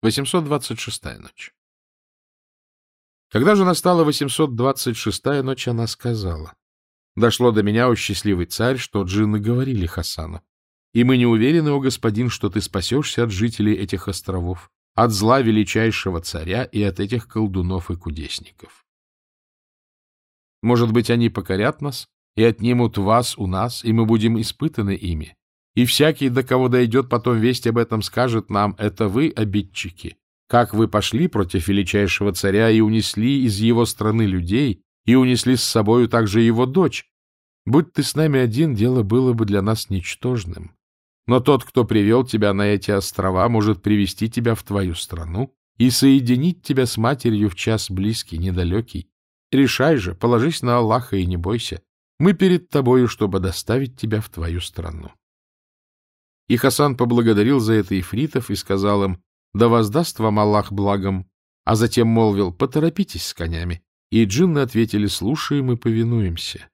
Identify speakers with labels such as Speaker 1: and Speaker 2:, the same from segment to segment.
Speaker 1: 826 ночь. Когда же настала 826 ночь, она сказала, «Дошло до меня, о счастливый царь, что джинны говорили Хасану, и мы не уверены, о господин, что ты спасешься от жителей этих островов, от зла величайшего царя и от этих колдунов и кудесников. Может быть, они покорят нас и отнимут вас у нас, и мы будем испытаны ими, и всякий, до кого дойдет потом весть об этом, скажет нам, это вы, обидчики, как вы пошли против величайшего царя и унесли из его страны людей, и унесли с собою также его дочь. Будь ты с нами один, дело было бы для нас ничтожным. Но тот, кто привел тебя на эти острова, может привести тебя в твою страну и соединить тебя с матерью в час близкий, недалекий. Решай же, положись на Аллаха и не бойся. Мы перед тобою, чтобы доставить тебя в твою страну. И Хасан поблагодарил за это ифритов и сказал им, «Да воздаст вам Аллах благом», а затем молвил, «Поторопитесь с конями». И джинны ответили, «Слушаем и повинуемся».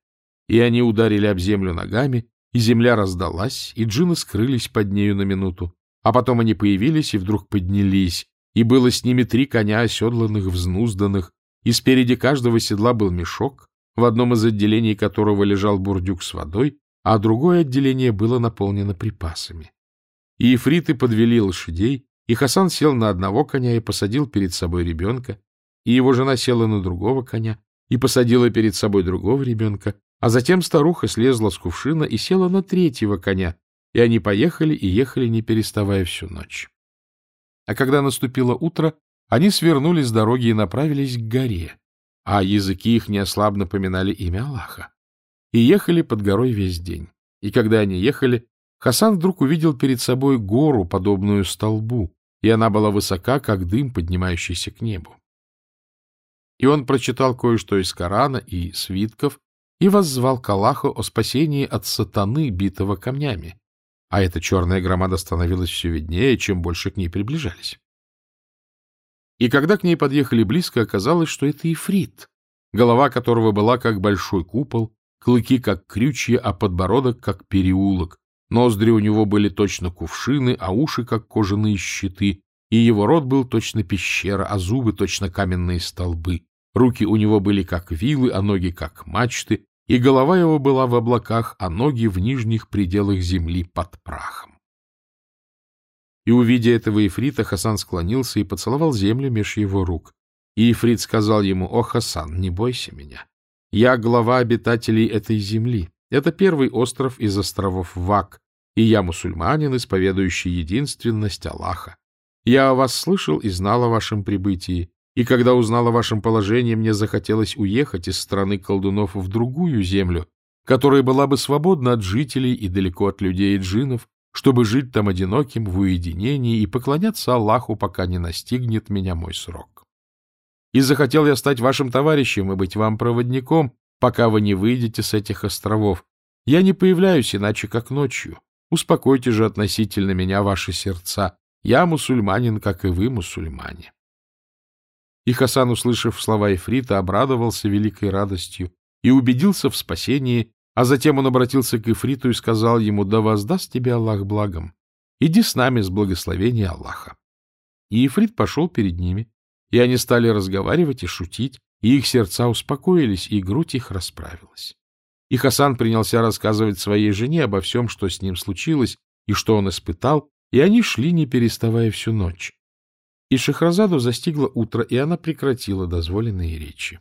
Speaker 1: И они ударили об землю ногами, и земля раздалась, и джинны скрылись под нею на минуту. А потом они появились и вдруг поднялись, и было с ними три коня, оседланных, взнузданных, и спереди каждого седла был мешок, в одном из отделений которого лежал бурдюк с водой, а другое отделение было наполнено припасами. И ефриты подвели лошадей, и Хасан сел на одного коня и посадил перед собой ребенка, и его жена села на другого коня и посадила перед собой другого ребенка, а затем старуха слезла с кувшина и села на третьего коня, и они поехали и ехали, не переставая всю ночь. А когда наступило утро, они свернули с дороги и направились к горе, а языки их неослабно поминали имя Аллаха и ехали под горой весь день. И когда они ехали, Хасан вдруг увидел перед собой гору, подобную столбу, и она была высока, как дым, поднимающийся к небу. И он прочитал кое-что из Корана и свитков и воззвал к Аллаху о спасении от сатаны, битого камнями. А эта черная громада становилась все виднее, чем больше к ней приближались. И когда к ней подъехали близко, оказалось, что это ифрит, голова которого была как большой купол, клыки как крючья, а подбородок как переулок. Ноздри у него были точно кувшины, а уши как кожаные щиты, и его рот был точно пещера, а зубы точно каменные столбы. Руки у него были как вилы, а ноги как мачты, и голова его была в облаках, а ноги в нижних пределах земли под прахом. И, увидя этого Ифрита, Хасан склонился и поцеловал землю меж его рук. И Ифрит сказал ему, «О, Хасан, не бойся меня. Я глава обитателей этой земли. Это первый остров из островов Вак, и я мусульманин, исповедующий единственность Аллаха. Я о вас слышал и знал о вашем прибытии, и когда узнал о вашем положении, мне захотелось уехать из страны колдунов в другую землю, которая была бы свободна от жителей и далеко от людей и джинов, чтобы жить там одиноким в уединении и поклоняться Аллаху, пока не настигнет меня мой срок. И захотел я стать вашим товарищем и быть вам проводником, пока вы не выйдете с этих островов. Я не появляюсь иначе, как ночью. Успокойте же относительно меня ваши сердца. Я мусульманин, как и вы мусульмане. И Хасан, услышав слова Ифрита, обрадовался великой радостью и убедился в спасении, а затем он обратился к Ифриту и сказал ему, «Да воздаст тебе Аллах благом. Иди с нами с благословения Аллаха». И Ифрит пошел перед ними, и они стали разговаривать и шутить, и их сердца успокоились, и грудь их расправилась. И Хасан принялся рассказывать своей жене обо всем, что с ним случилось, и что он испытал, и они шли, не переставая всю ночь. И Шахразаду застигло утро, и она прекратила дозволенные речи.